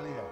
ताली जाओ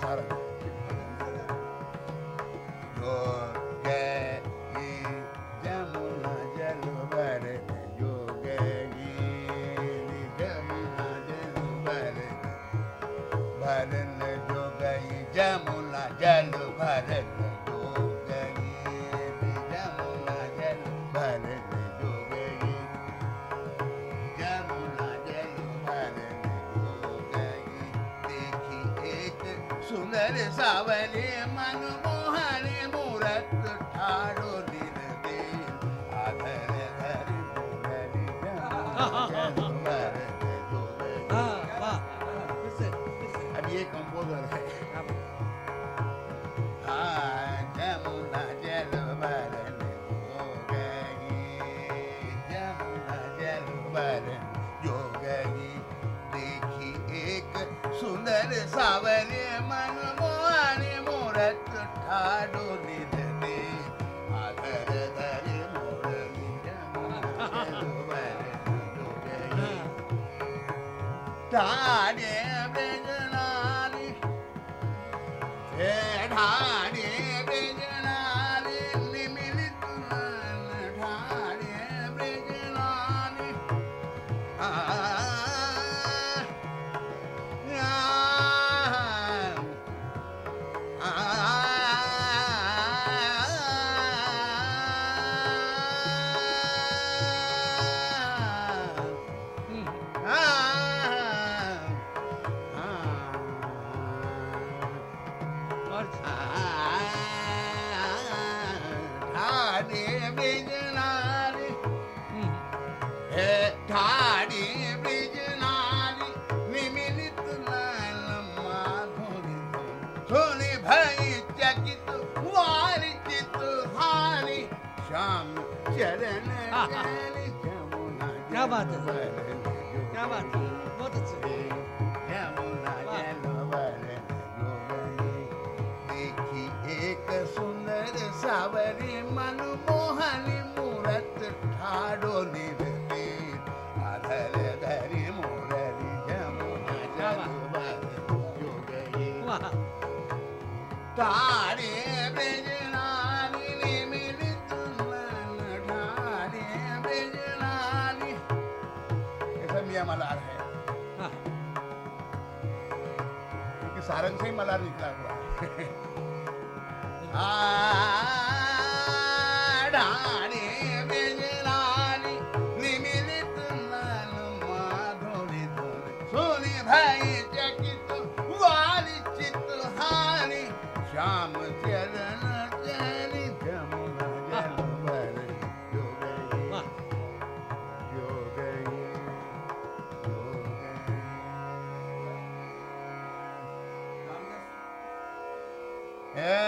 Sara. 啊你？Got it. Sarang से ही मलार निकला हुआ है Yeah.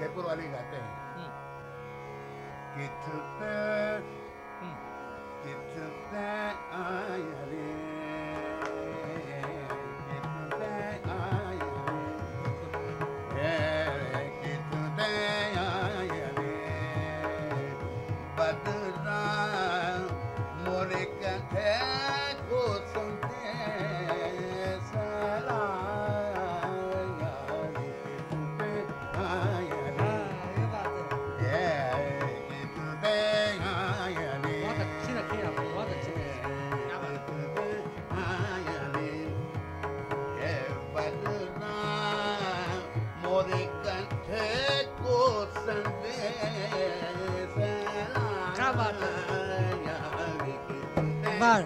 जयपुर वाले गाते हैं हम्म, कितने हम्म, कितने आया क्या बात बार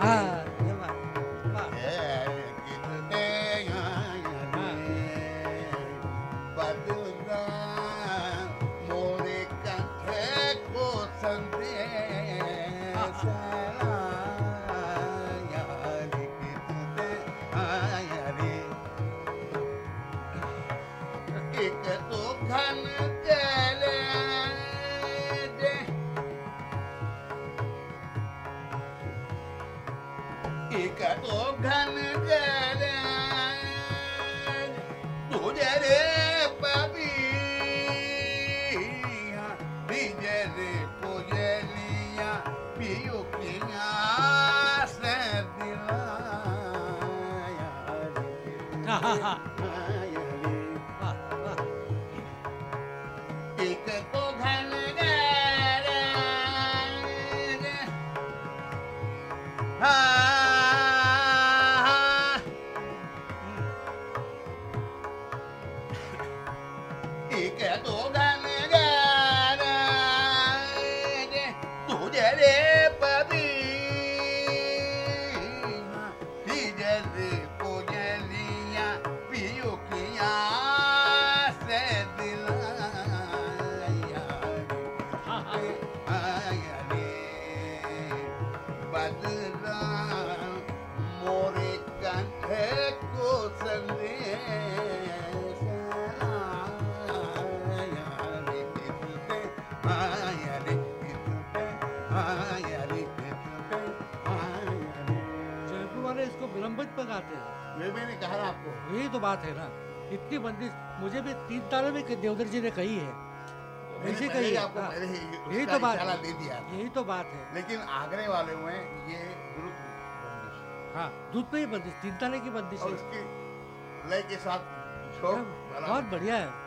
हाँ एक तो घन विलंबित हो। ये मैंने कहा ना आपको। यही तो बात है ना। इतनी बंदिश मुझे भी तीन तारे में देवधर जी ने कही है। ऐसे कही आपको हाँ, यही तो बात दे दिया यही तो बात है। लेकिन आगरे वाले में ये हाँ दूध पे ही बंदिश तीन तारे की बंदिश और है। उसकी लय के साथ छोड़। हाँ, बहुत बढ़िया है।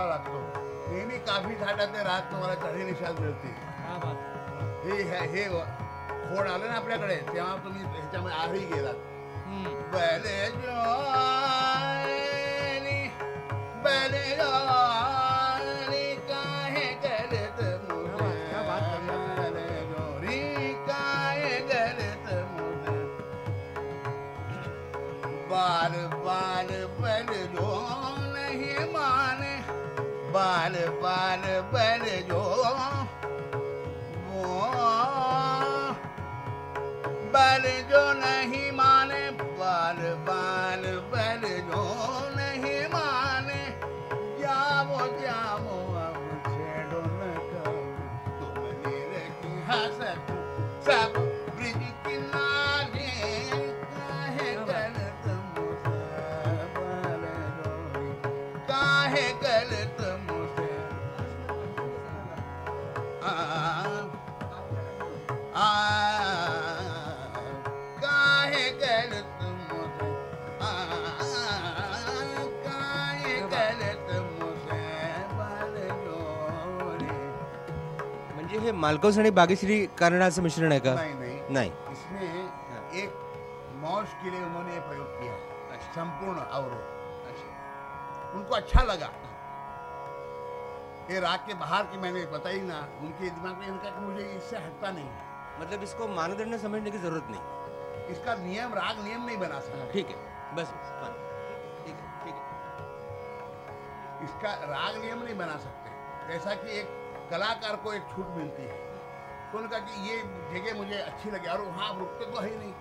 सोहळा लागतो. नेहमी काफ़ी थाटात रात तुम्हारा चढी निशाद मिळते हे हे ना अपने तेव्हा तुम्ही ह्याच्यामध्ये आरही गेलात. बले जो बले जो बाल बाल बल जो वो बल जो नहीं माने, बाल बाल बल जो नहीं माने। जाओ जाओ अब छेड़ो न करो। तुम मेरे की हसत, सब म्हणजे हे मालकौस आणि बागेश्री कारणाचं मिश्रण आहे का। नहीं नहीं। नाही। इसमें एक मौज के लिए उन्होंने ये प्रयोग किया संपूर्ण अवरोध। उनको अच्छा लगा। ये राग के बाहर की मैंने बताई ना उनके दिमाग में इनका कि मुझे इससे हटता नहीं मतलब इसको मानदंड समझने की ज़रूरत नहीं। इसका नियम राग नियम नहीं बना सकता। ठीक है। बस बस। ठीक है ठीक है। इसका राग नियम नहीं बना सकते। जैसा कि एक कलाकार को एक छूट मिलती है तो उन्होंने कहा कि ये जगह मुझे अच्छी लगी और वहाँ रुकते तो है ही नहीं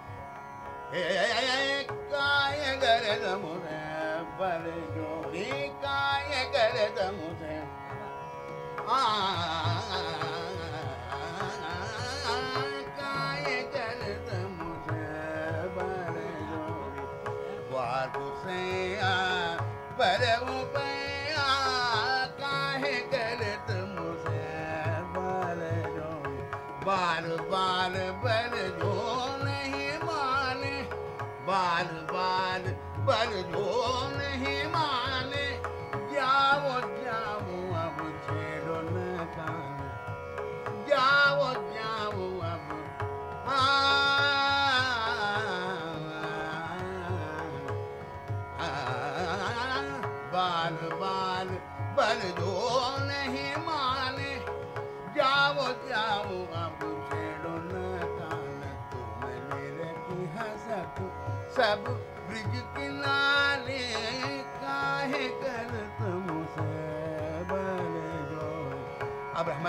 मुझे आ, बाल बल जो नहीं माने बाल बाल बल जो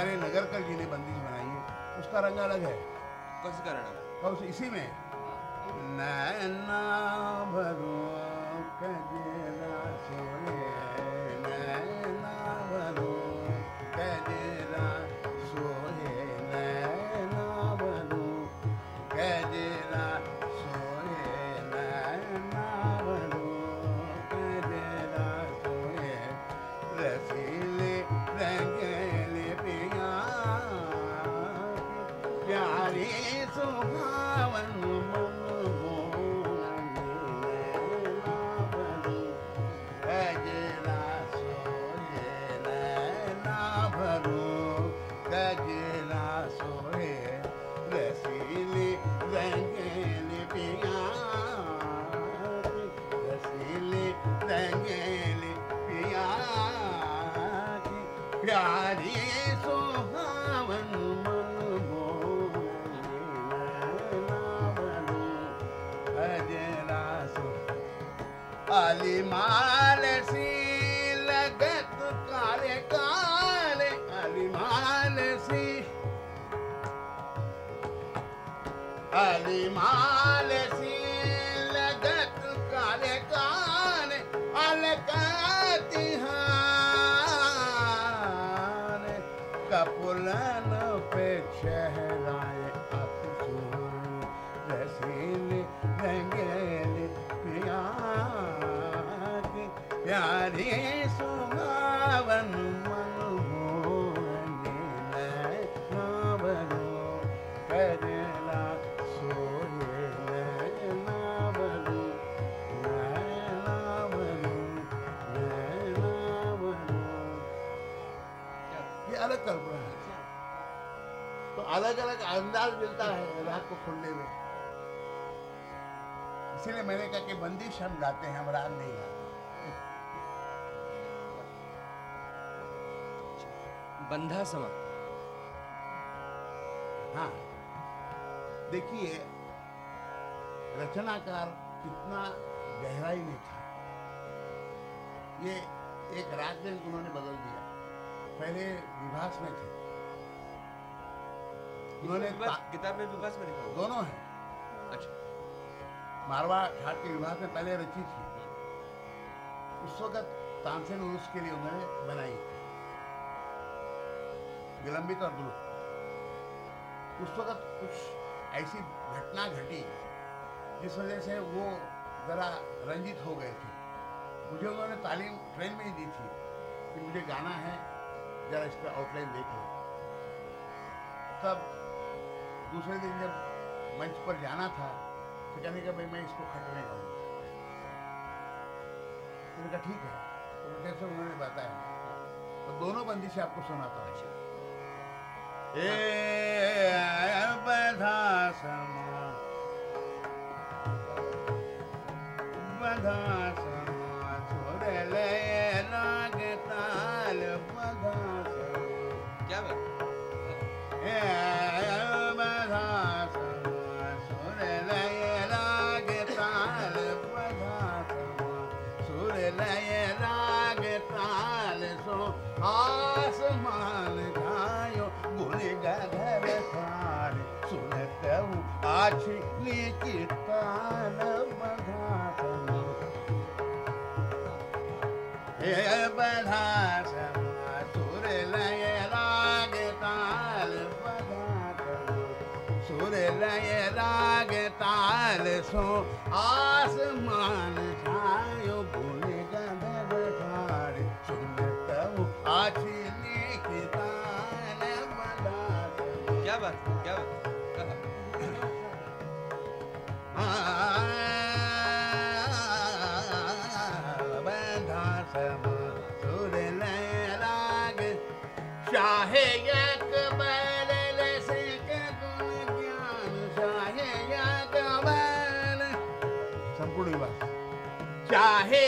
हमारे नगरकर जी ने बंदिश बनाई है उसका रंग अलग है। कौन सा रंग और उस- इसी में? नैना भरो 你走吧，问路。my अलग अलग अंदाज मिलता है राग को खोलने में। इसीलिए मैंने कहा कि बंदिश हम गाते हैं हम राग नहीं गाते। बंधा समा। हाँ। देखिए रचनाकार कितना गहराई में था। ये एक राग में उन्होंने बदल दिया। पहले विभास में थे। उन्होंने किताब में विभास में लिखा दोनों है। अच्छा। मारवा ठाट के विभाग में पहले रची थी। उस वक्त तानसेन उर्स के लिए उन्होंने बनाई विलंबित और दुरुस्त। उस वक्त कुछ ऐसी घटना घटी जिस वजह से वो जरा रंजित हो गए थे। मुझे उन्होंने तालीम ट्रेन में ही दी थी कि मुझे गाना है जरा इस पर आउटलाइन देख लो। तब दूसरे दिन जब मंच पर जाना था तो कहने का भाई मैं इसको खटने का तो कहा ठीक है। तो जैसे उन्होंने बताया। तो दोनों बंदी से आपको सुनाता हूँ। ए बधा समा बधा सो आसमान छायो गुण गंधर ठार। सुनत हूँ बधा समा क्या बात क्या बात विवाह चाहे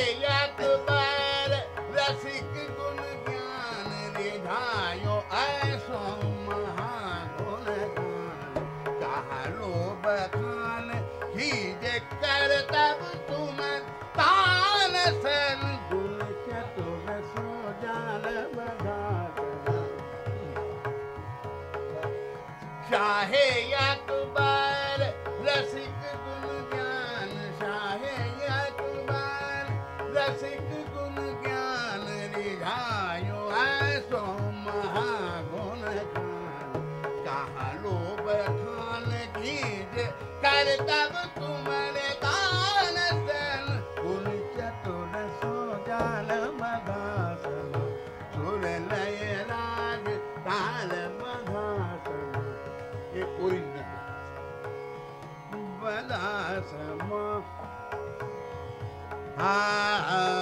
रसिक गुण ज्ञान रिझायो ऐसो महागुण गान। कहा लो बखान ही जे कर हाँ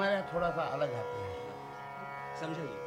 हमारे यहाँ थोड़ा सा अलग आते हैं। समझाइए।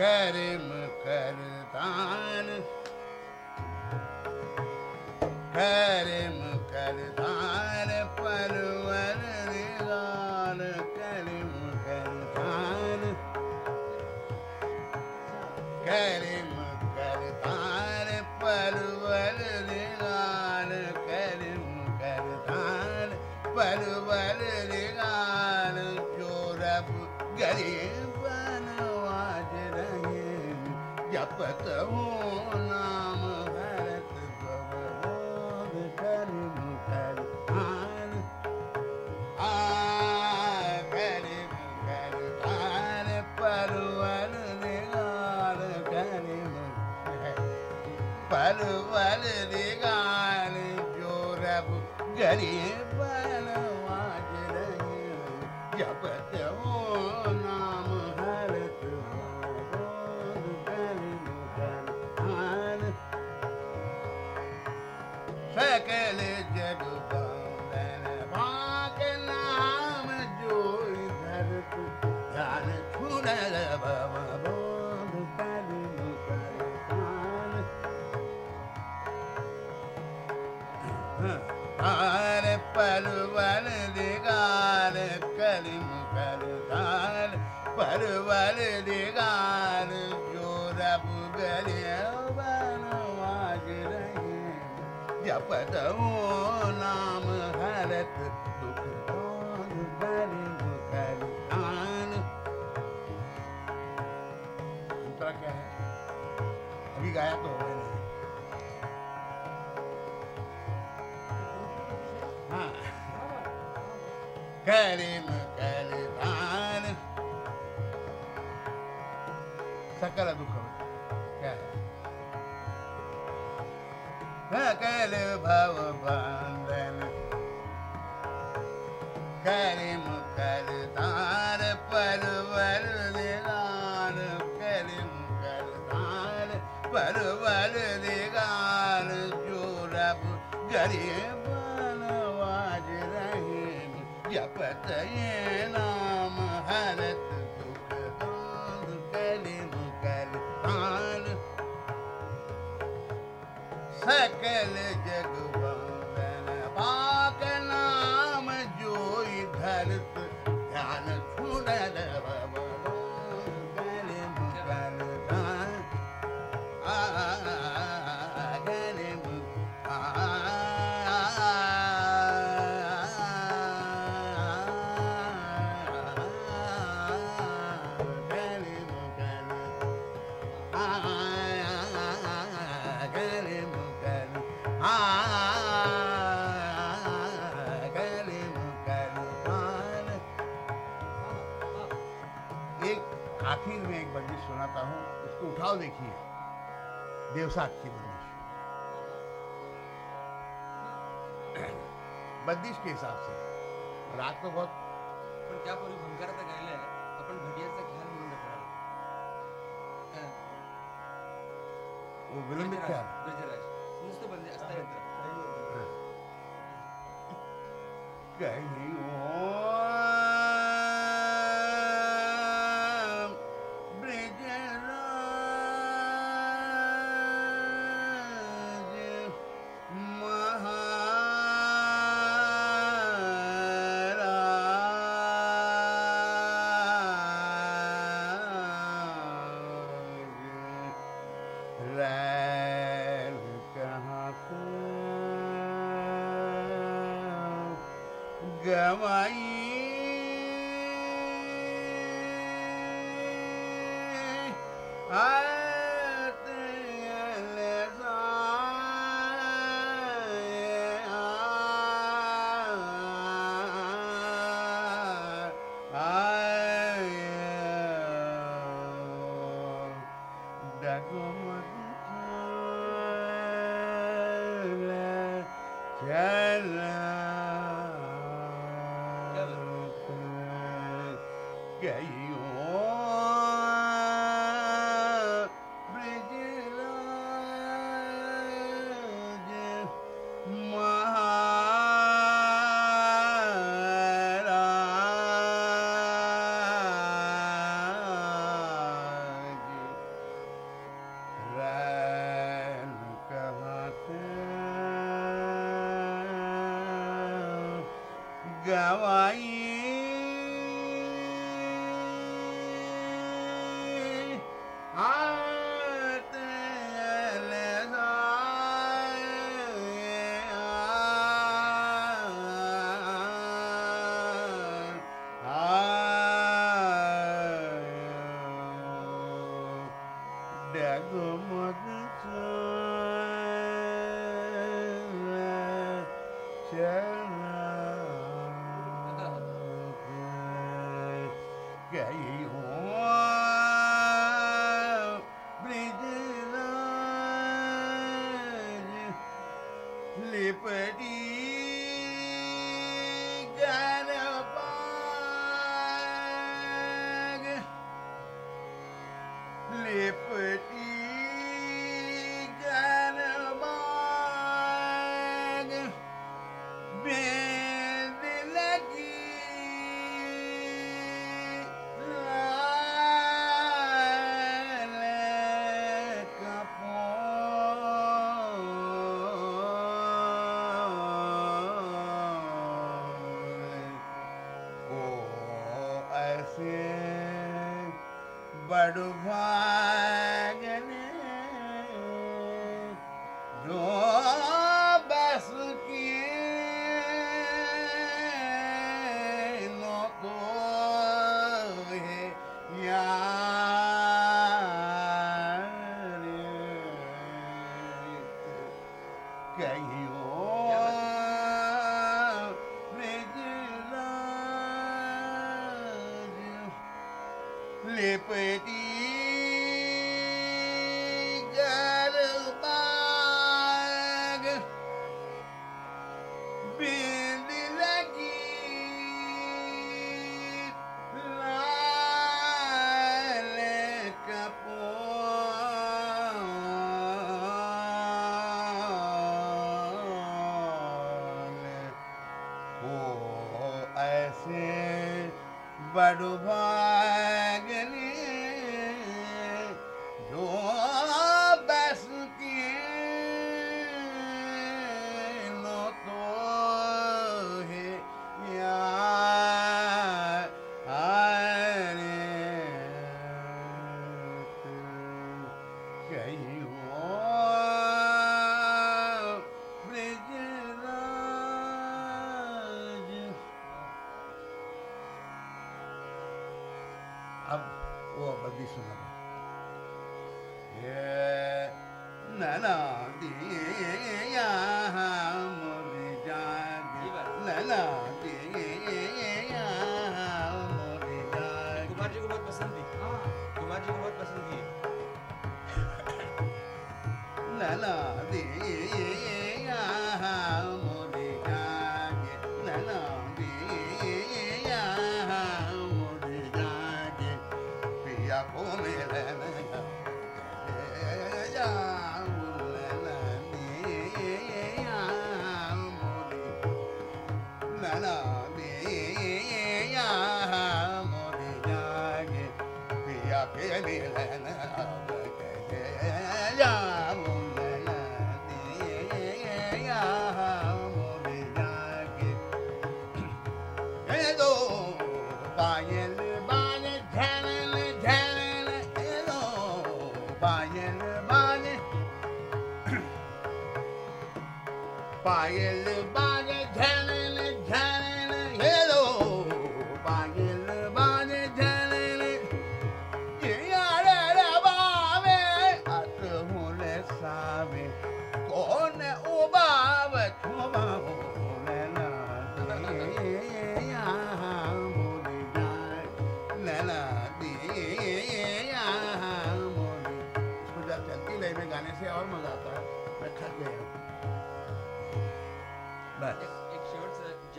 करम करतान। fekele jẹ dodo. जपत नाम हरत दुख करतान दूसरा क्या है। अभी गाया तो हो मैंने हाँ करिम करतान सकल भवान् कर् कर्धार देगानेगानो जरी बाल रम् जना देवसाख की बंदिश के हिसाब से राग तो बहुत पण त्यापूर्वी भंकाराचा गायलाय आपण घडियाचा ख्याल म्हणून? वो विलंबित क्या ब्रजराज. नुसतं बंदे असता यंत्र कहीं be put Guadalupe.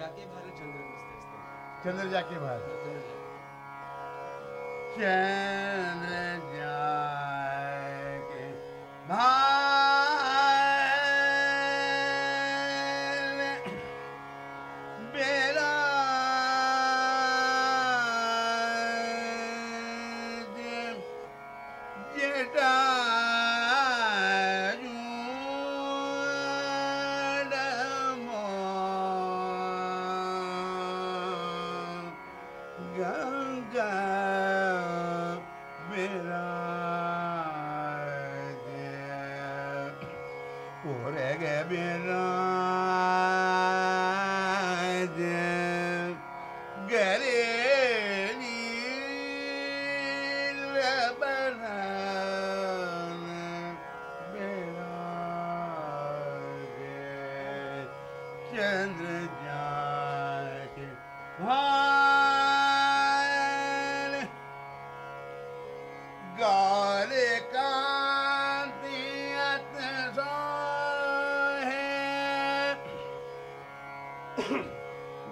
चंद्र जाके भारत चंद्र जाके भारत चंद्र जाके। भारत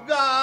God.